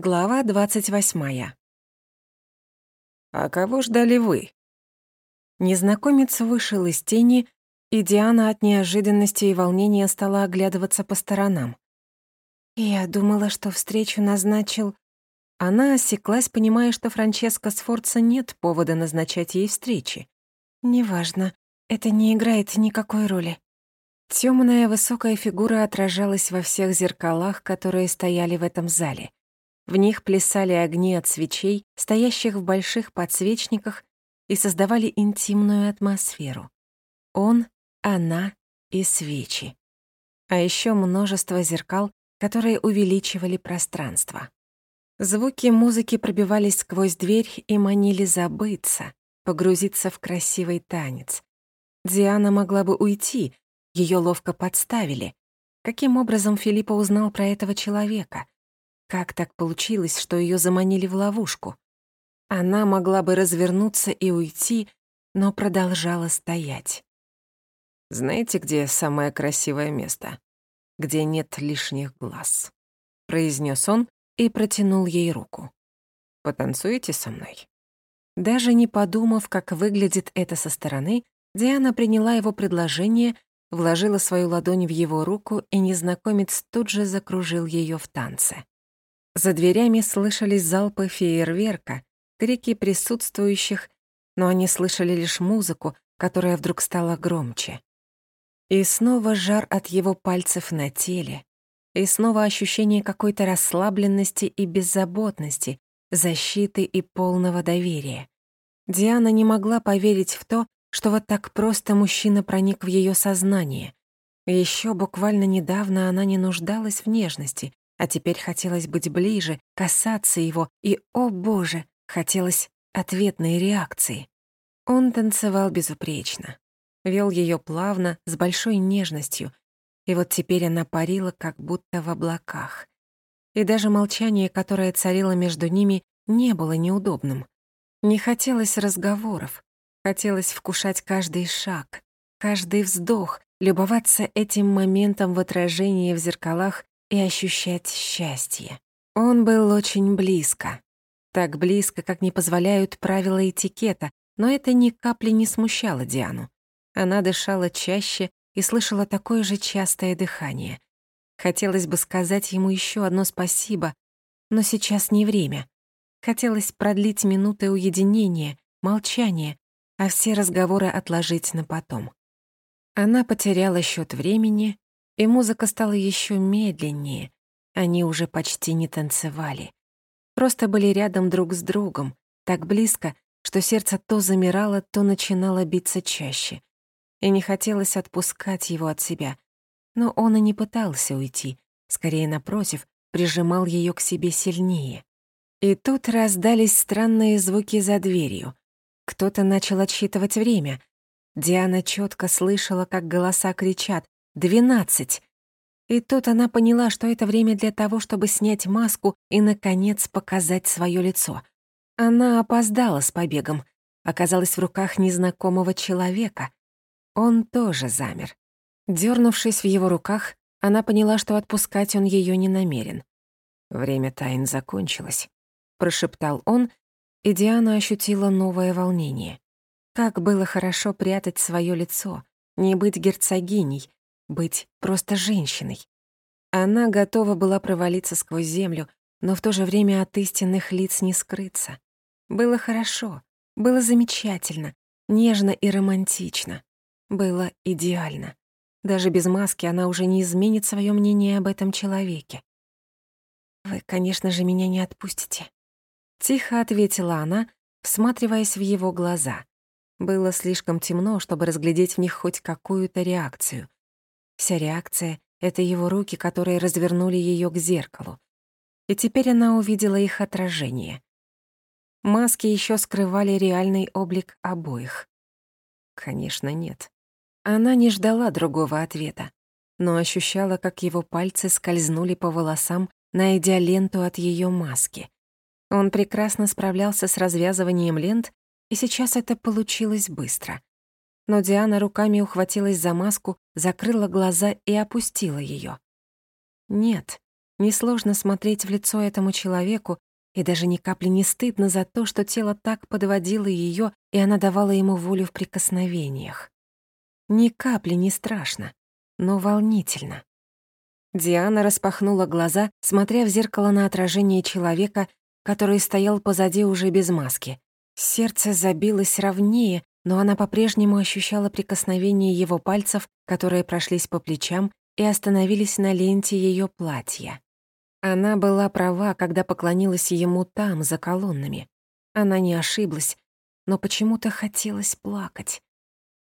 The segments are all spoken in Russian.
Глава двадцать восьмая. «А кого ждали вы?» Незнакомец вышел из тени, и Диана от неожиданности и волнения стала оглядываться по сторонам. «Я думала, что встречу назначил...» Она осеклась, понимая, что Франческо Сфорца нет повода назначать ей встречи. «Неважно, это не играет никакой роли». Тёмная высокая фигура отражалась во всех зеркалах, которые стояли в этом зале — в них плясали огни от свечей, стоящих в больших подсвечниках, и создавали интимную атмосферу. Он, она и свечи. А еще множество зеркал, которые увеличивали пространство. Звуки музыки пробивались сквозь дверь и манили забыться, погрузиться в красивый танец. Диана могла бы уйти, ее ловко подставили. Каким образом Филиппа узнал про этого человека? Как так получилось, что ее заманили в ловушку? Она могла бы развернуться и уйти, но продолжала стоять. «Знаете, где самое красивое место? Где нет лишних глаз?» произнес он и протянул ей руку. «Потанцуете со мной?» Даже не подумав, как выглядит это со стороны, Диана приняла его предложение, вложила свою ладонь в его руку, и незнакомец тут же закружил ее в танце. За дверями слышались залпы фейерверка, крики присутствующих, но они слышали лишь музыку, которая вдруг стала громче. И снова жар от его пальцев на теле, и снова ощущение какой-то расслабленности и беззаботности, защиты и полного доверия. Диана не могла поверить в то, что вот так просто мужчина проник в ее сознание. Еще буквально недавно она не нуждалась в нежности, а теперь хотелось быть ближе, касаться его, и, о боже, хотелось ответной реакции. Он танцевал безупречно, вел ее плавно, с большой нежностью, и вот теперь она парила, как будто в облаках. И даже молчание, которое царило между ними, не было неудобным. Не хотелось разговоров, хотелось вкушать каждый шаг, каждый вздох, любоваться этим моментом в отражении в зеркалах и ощущать счастье. Он был очень близко. Так близко, как не позволяют правила этикета, но это ни капли не смущало Диану. Она дышала чаще и слышала такое же частое дыхание. Хотелось бы сказать ему еще одно спасибо, но сейчас не время. Хотелось продлить минуты уединения, молчания, а все разговоры отложить на потом. Она потеряла счет времени и музыка стала еще медленнее. Они уже почти не танцевали. Просто были рядом друг с другом, так близко, что сердце то замирало, то начинало биться чаще. И не хотелось отпускать его от себя. Но он и не пытался уйти, скорее напротив, прижимал ее к себе сильнее. И тут раздались странные звуки за дверью. Кто-то начал отсчитывать время. Диана четко слышала, как голоса кричат Двенадцать. И тут она поняла, что это время для того, чтобы снять маску и, наконец, показать свое лицо. Она опоздала с побегом, оказалась в руках незнакомого человека. Он тоже замер. Дёрнувшись в его руках, она поняла, что отпускать он ее не намерен. «Время тайн закончилось», — прошептал он, и Диана ощутила новое волнение. Как было хорошо прятать свое лицо, не быть герцогиней, быть просто женщиной. Она готова была провалиться сквозь землю, но в то же время от истинных лиц не скрыться. Было хорошо, было замечательно, нежно и романтично. Было идеально. Даже без маски она уже не изменит свое мнение об этом человеке. «Вы, конечно же, меня не отпустите», — тихо ответила она, всматриваясь в его глаза. Было слишком темно, чтобы разглядеть в них хоть какую-то реакцию. Вся реакция — это его руки, которые развернули ее к зеркалу. И теперь она увидела их отражение. Маски еще скрывали реальный облик обоих. Конечно, нет. Она не ждала другого ответа, но ощущала, как его пальцы скользнули по волосам, найдя ленту от ее маски. Он прекрасно справлялся с развязыванием лент, и сейчас это получилось быстро но Диана руками ухватилась за маску, закрыла глаза и опустила ее. Нет, Несложно смотреть в лицо этому человеку, и даже ни капли не стыдно за то, что тело так подводило ее, и она давала ему волю в прикосновениях. Ни капли не страшно, но волнительно. Диана распахнула глаза, смотря в зеркало на отражение человека, который стоял позади уже без маски. Сердце забилось ровнее, но она по-прежнему ощущала прикосновение его пальцев, которые прошлись по плечам и остановились на ленте ее платья. Она была права, когда поклонилась ему там, за колоннами. Она не ошиблась, но почему-то хотелось плакать.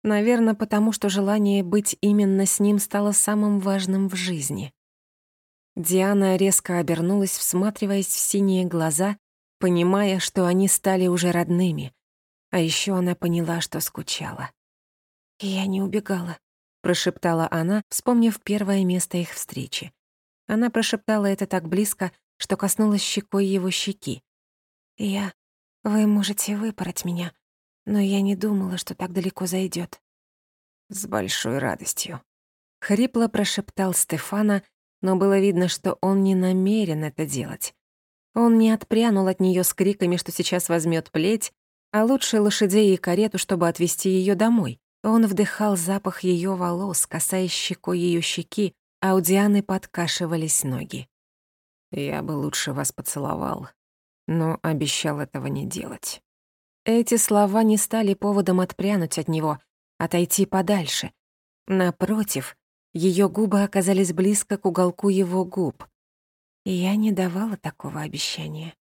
Наверное, потому что желание быть именно с ним стало самым важным в жизни. Диана резко обернулась, всматриваясь в синие глаза, понимая, что они стали уже родными. А еще она поняла, что скучала. «Я не убегала», — прошептала она, вспомнив первое место их встречи. Она прошептала это так близко, что коснулась щекой его щеки. «Я... Вы можете выпороть меня, но я не думала, что так далеко зайдет. «С большой радостью», — хрипло прошептал Стефана, но было видно, что он не намерен это делать. Он не отпрянул от нее с криками, что сейчас возьмет плеть, а лучше лошадей и карету, чтобы отвезти ее домой. Он вдыхал запах ее волос, касаясь щекой ее щеки, а у Дианы подкашивались ноги. «Я бы лучше вас поцеловал, но обещал этого не делать». Эти слова не стали поводом отпрянуть от него, отойти подальше. Напротив, ее губы оказались близко к уголку его губ. Я не давала такого обещания.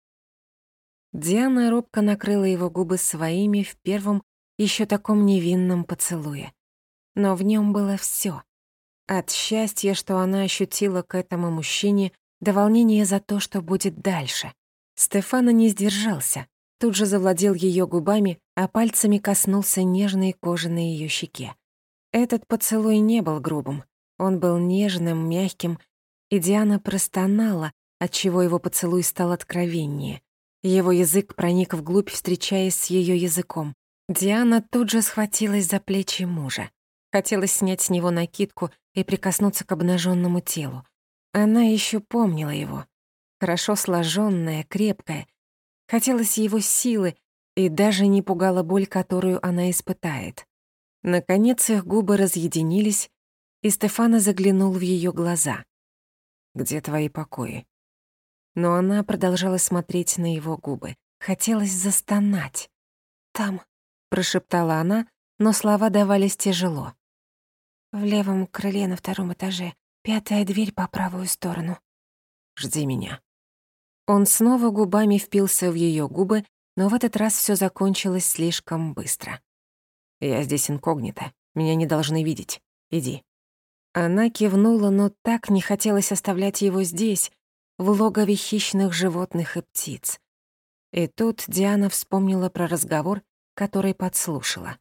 Диана робко накрыла его губы своими в первом, еще таком невинном поцелуе. Но в нем было все: от счастья, что она ощутила к этому мужчине, до волнения за то, что будет дальше. Стефана не сдержался, тут же завладел ее губами, а пальцами коснулся нежной кожи на ее щеке. Этот поцелуй не был грубым, он был нежным, мягким, и Диана простонала, отчего его поцелуй стал откровеннее. Его язык проник вглубь, встречаясь с ее языком. Диана тут же схватилась за плечи мужа. Хотелось снять с него накидку и прикоснуться к обнаженному телу. Она еще помнила его. Хорошо сложенная, крепкая. Хотелось его силы, и даже не пугала боль, которую она испытает. Наконец их губы разъединились, и Стефана заглянул в ее глаза. «Где твои покои?» Но она продолжала смотреть на его губы. Хотелось застонать. «Там», — прошептала она, но слова давались тяжело. В левом крыле на втором этаже. Пятая дверь по правую сторону. Жди меня. Он снова губами впился в ее губы, но в этот раз все закончилось слишком быстро. Я здесь инкогнито. Меня не должны видеть. Иди. Она кивнула, но так не хотелось оставлять его здесь, в логове хищных животных и птиц. И тут Диана вспомнила про разговор, который подслушала.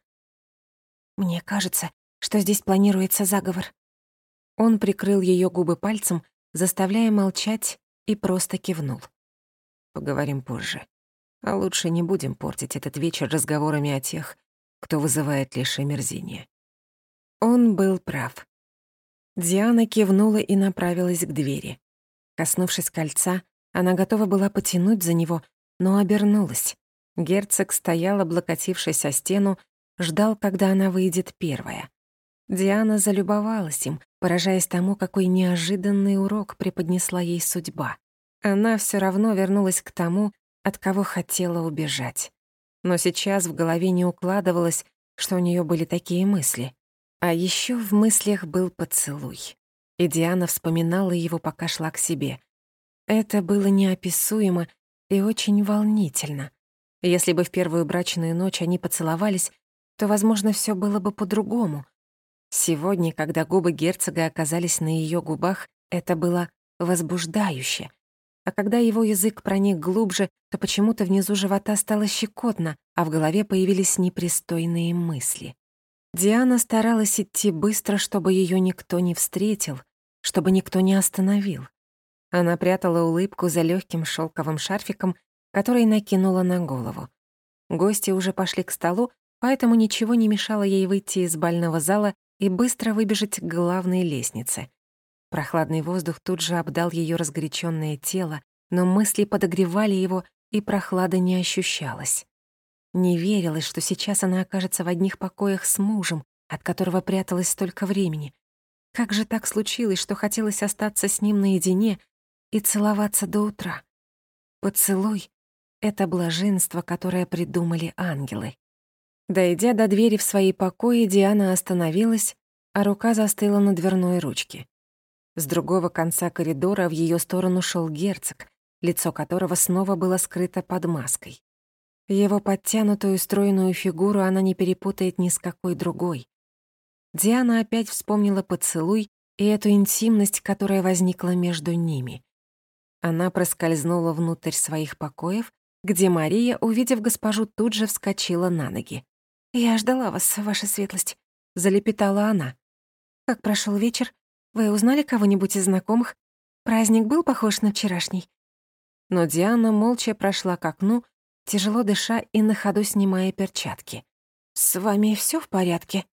«Мне кажется, что здесь планируется заговор. Он прикрыл ее губы пальцем, заставляя молчать, и просто кивнул. Поговорим позже. А лучше не будем портить этот вечер разговорами о тех, кто вызывает лишь омерзение. Он был прав. Диана кивнула и направилась к двери. Коснувшись кольца, она готова была потянуть за него, но обернулась. Герцог стоял, облокотившись о стену, ждал, когда она выйдет первая. Диана залюбовалась им, поражаясь тому, какой неожиданный урок преподнесла ей судьба. Она все равно вернулась к тому, от кого хотела убежать. Но сейчас в голове не укладывалось, что у нее были такие мысли. А еще в мыслях был поцелуй. И Диана вспоминала его, пока шла к себе. Это было неописуемо и очень волнительно. Если бы в первую брачную ночь они поцеловались, то, возможно, все было бы по-другому — Сегодня, когда губы герцога оказались на ее губах, это было возбуждающе. А когда его язык проник глубже, то почему-то внизу живота стало щекотно, а в голове появились непристойные мысли. Диана старалась идти быстро, чтобы ее никто не встретил, чтобы никто не остановил. Она прятала улыбку за легким шелковым шарфиком, который накинула на голову. Гости уже пошли к столу, поэтому ничего не мешало ей выйти из бального зала и быстро выбежать к главной лестнице. Прохладный воздух тут же обдал ее разгоряченное тело, но мысли подогревали его, и прохлада не ощущалась. Не верилось, что сейчас она окажется в одних покоях с мужем, от которого пряталась столько времени. Как же так случилось, что хотелось остаться с ним наедине и целоваться до утра? Поцелуй — это блаженство, которое придумали ангелы. Дойдя до двери в свои покои, Диана остановилась, а рука застыла на дверной ручке. С другого конца коридора в ее сторону шел герцог, лицо которого снова было скрыто под маской. Его подтянутую стройную фигуру она не перепутает ни с какой другой. Диана опять вспомнила поцелуй и эту интимность, которая возникла между ними. Она проскользнула внутрь своих покоев, где Мария, увидев госпожу, тут же вскочила на ноги. «Я ждала вас, ваша светлость», — залепетала она. «Как прошел вечер? Вы узнали кого-нибудь из знакомых? Праздник был похож на вчерашний?» Но Диана молча прошла к окну, тяжело дыша и на ходу снимая перчатки. «С вами все в порядке?»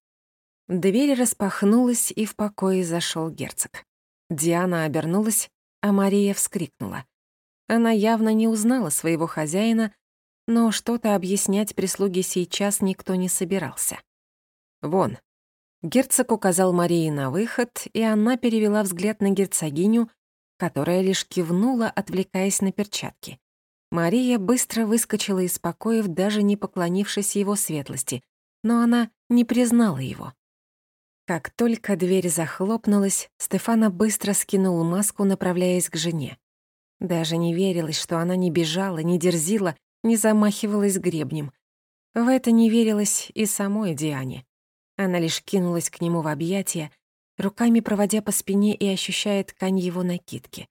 Дверь распахнулась, и в покое зашел герцог. Диана обернулась, а Мария вскрикнула. Она явно не узнала своего хозяина, но что-то объяснять прислуге сейчас никто не собирался. «Вон», Герцог указал Марии на выход, и она перевела взгляд на герцогиню, которая лишь кивнула, отвлекаясь на перчатки. Мария быстро выскочила из покоев, даже не поклонившись его светлости, но она не признала его. Как только дверь захлопнулась, Стефана быстро скинул маску, направляясь к жене. Даже не верилось, что она не бежала, не дерзила, не замахивалась гребнем. В это не верилось и самой Диане. Она лишь кинулась к нему в объятия, руками проводя по спине и ощущая ткань его накидки.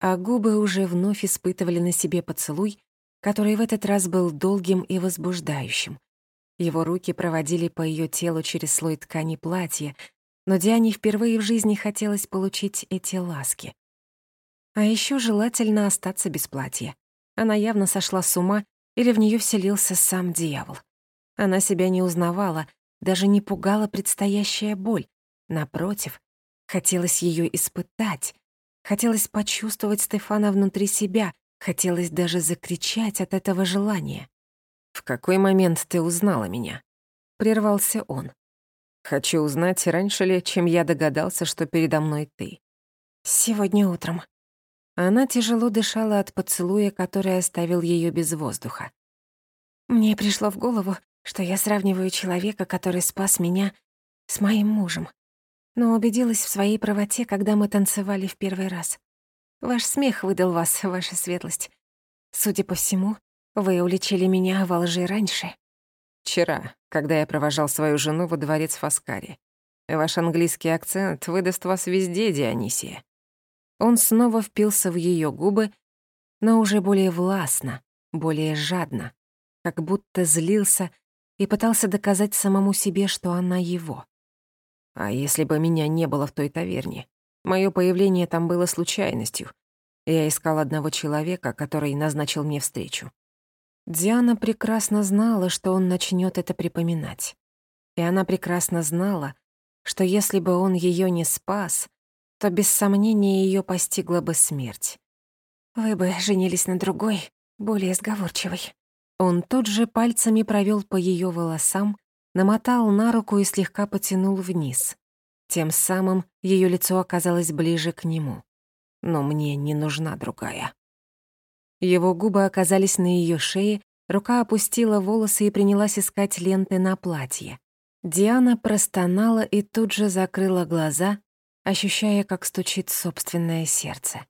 А губы уже вновь испытывали на себе поцелуй, который в этот раз был долгим и возбуждающим. Его руки проводили по ее телу через слой ткани платья, но Диане впервые в жизни хотелось получить эти ласки. А еще желательно остаться без платья. Она явно сошла с ума или в нее вселился сам дьявол. Она себя не узнавала, даже не пугала предстоящая боль. Напротив, хотелось ее испытать. Хотелось почувствовать Стефана внутри себя. Хотелось даже закричать от этого желания. «В какой момент ты узнала меня?» — прервался он. «Хочу узнать, раньше ли, чем я догадался, что передо мной ты». «Сегодня утром». Она тяжело дышала от поцелуя, который оставил ее без воздуха. Мне пришло в голову, что я сравниваю человека, который спас меня, с моим мужем. Но убедилась в своей правоте, когда мы танцевали в первый раз. Ваш смех выдал вас, ваша светлость. Судя по всему, вы уличили меня во лжи раньше. Вчера, когда я провожал свою жену во дворец Фаскари. Ваш английский акцент выдаст вас везде, Дионисия. Он снова впился в ее губы, но уже более властно, более жадно, как будто злился и пытался доказать самому себе, что она его. А если бы меня не было в той таверне? Моё появление там было случайностью. Я искал одного человека, который назначил мне встречу. Диана прекрасно знала, что он начнёт это припоминать. И она прекрасно знала, что если бы он её не спас, то без сомнения её постигла бы смерть. «Вы бы женились на другой, более сговорчивой», он тут же пальцами провел по ее волосам, намотал на руку и слегка потянул вниз. Тем самым ее лицо оказалось ближе к нему. Но мне не нужна другая. Его губы оказались на ее шее, рука опустила волосы и принялась искать ленты на платье. Диана простонала и тут же закрыла глаза, ощущая, как стучит собственное сердце.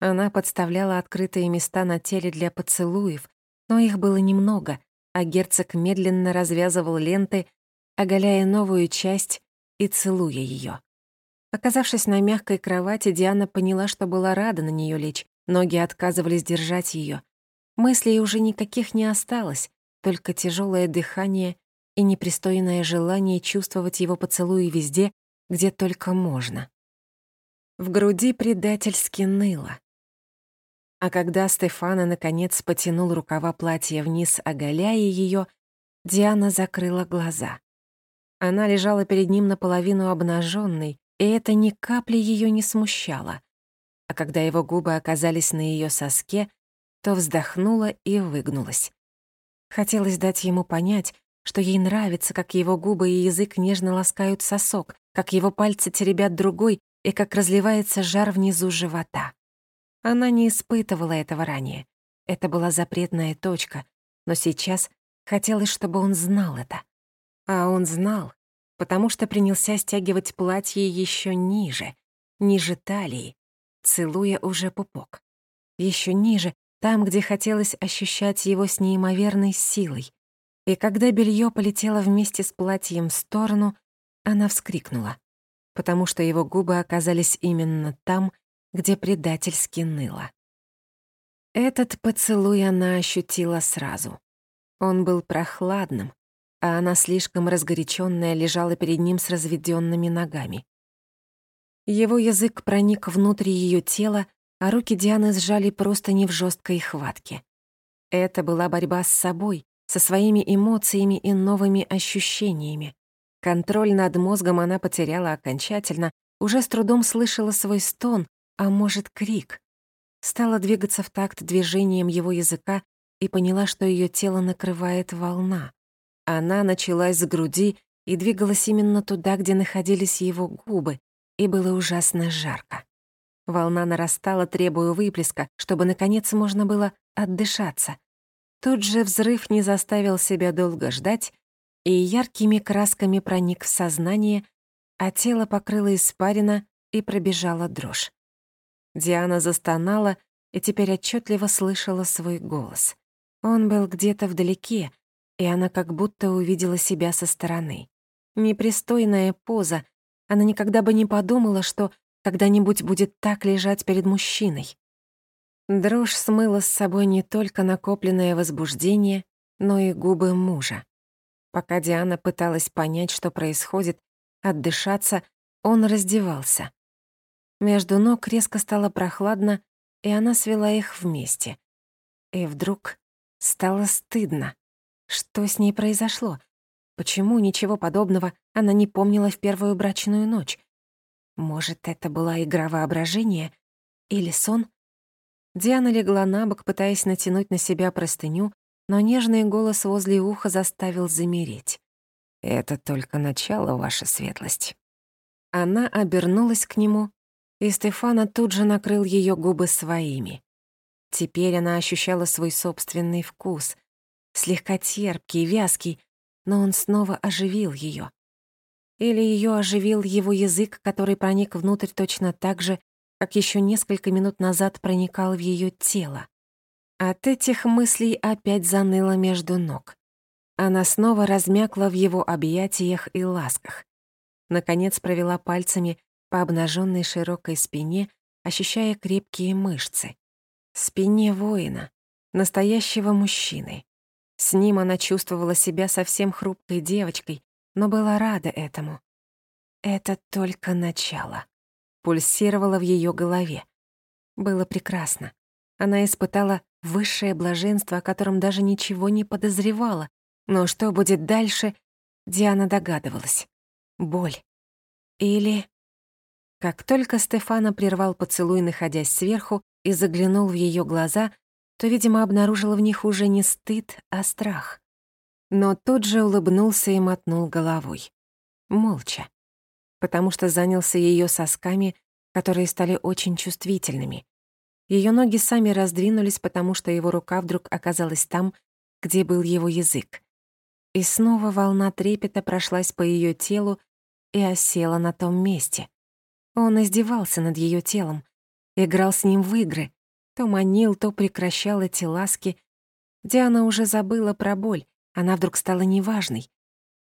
Она подставляла открытые места на теле для поцелуев, но их было немного, а герцог медленно развязывал ленты, оголяя новую часть и целуя ее. Оказавшись на мягкой кровати, Диана поняла, что была рада на нее лечь. Ноги отказывались держать ее. Мыслей уже никаких не осталось, только тяжелое дыхание и непристойное желание чувствовать его поцелуи везде, где только можно. В груди предательски ныло. А когда Стефана наконец потянул рукава платья вниз, оголяя ее, Диана закрыла глаза. Она лежала перед ним наполовину обнаженной, И это ни капли ее не смущало. А когда его губы оказались на ее соске, то вздохнула и выгнулась. Хотелось дать ему понять, что ей нравится, как его губы и язык нежно ласкают сосок, как его пальцы теребят другой и как разливается жар внизу живота. Она не испытывала этого ранее. Это была запретная точка, но сейчас хотелось, чтобы он знал это. А он знал, потому что принялся стягивать платье еще ниже, ниже талии, целуя уже пупок. Еще ниже, там, где хотелось ощущать его с неимоверной силой. И когда белье полетело вместе с платьем в сторону, она вскрикнула, потому что его губы оказались именно там, где предательски ныло. Этот поцелуй она ощутила сразу. Он был прохладным, а она слишком разгоряченная лежала перед ним с разведенными ногами. Его язык проник внутрь ее тела, а руки Дианы сжали просто не в жесткой хватке. Это была борьба с собой, со своими эмоциями и новыми ощущениями. Контроль над мозгом она потеряла окончательно, уже с трудом слышала свой стон, а может, крик. Стала двигаться в такт движением его языка и поняла, что ее тело накрывает волна. Она началась с груди и двигалась именно туда, где находились его губы, и было ужасно жарко. Волна нарастала, требуя выплеска, чтобы, наконец, можно было отдышаться. Тут же взрыв не заставил себя долго ждать и яркими красками проник в сознание, а тело покрыло испарина и пробежала дрожь. Диана застонала и теперь отчетливо слышала свой голос. Он был где-то вдалеке, и она как будто увидела себя со стороны. Непристойная поза, она никогда бы не подумала, что когда-нибудь будет так лежать перед мужчиной. Дрожь смыла с собой не только накопленное возбуждение, но и губы мужа. Пока Диана пыталась понять, что происходит, отдышаться, он раздевался. Между ног резко стало прохладно, и она свела их вместе. И вдруг стало стыдно. Что с ней произошло? Почему ничего подобного она не помнила в первую брачную ночь? Может, это была игра воображения или сон? Диана легла на бок, пытаясь натянуть на себя простыню, но нежный голос возле уха заставил замереть. «Это только начало, ваша светлость». Она обернулась к нему, и Стефана тут же накрыл ее губы своими. Теперь она ощущала свой собственный вкус, слегка терпкий, вязкий, но он снова оживил ее. Или ее оживил его язык, который проник внутрь точно так же, как еще несколько минут назад проникал в ее тело. От этих мыслей опять заныло между ног. Она снова размякла в его объятиях и ласках. Наконец провела пальцами по обнаженной широкой спине, ощущая крепкие мышцы. Спине воина, настоящего мужчины. С ним она чувствовала себя совсем хрупкой девочкой, но была рада этому. Это только начало. Пульсировало в ее голове. Было прекрасно. Она испытала высшее блаженство, о котором даже ничего не подозревала. Но что будет дальше, Диана догадывалась. Боль. Или... Как только Стефана прервал поцелуй, находясь сверху, и заглянул в ее глаза, то, видимо, обнаружила в них уже не стыд, а страх но тут же улыбнулся и мотнул головой. Молча. Потому что занялся ее сосками, которые стали очень чувствительными. Ее ноги сами раздвинулись, потому что его рука вдруг оказалась там, где был его язык. И снова волна трепета прошлась по ее телу и осела на том месте. Он издевался над ее телом, играл с ним в игры, то манил, то прекращал эти ласки. Диана уже забыла про боль, она вдруг стала неважной.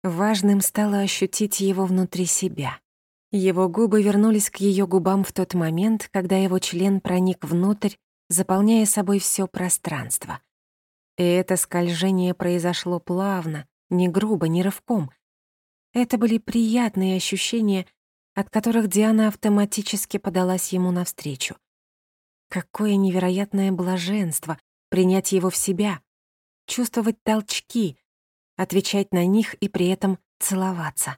Важным стало ощутить его внутри себя. Его губы вернулись к ее губам в тот момент, когда его член проник внутрь, заполняя собой все пространство. И это скольжение произошло плавно, не грубо, не рывком. Это были приятные ощущения, от которых Диана автоматически подалась ему навстречу. Какое невероятное блаженство принять его в себя, чувствовать толчки, отвечать на них и при этом целоваться.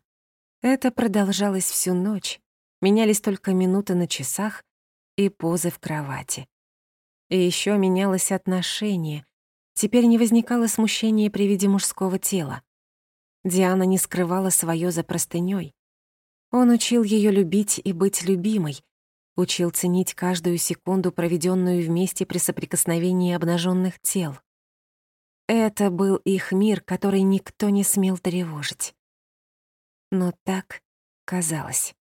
Это продолжалось всю ночь, Менялись только минуты на часах и позы в кровати. И еще менялось отношение. Теперь не возникало смущения при виде мужского тела. Диана не скрывала своё за простынёй. Он учил её любить и быть любимой, учил ценить каждую секунду, проведённую вместе при соприкосновении обнажённых тел. Это был их мир, который никто не смел тревожить. Но так казалось.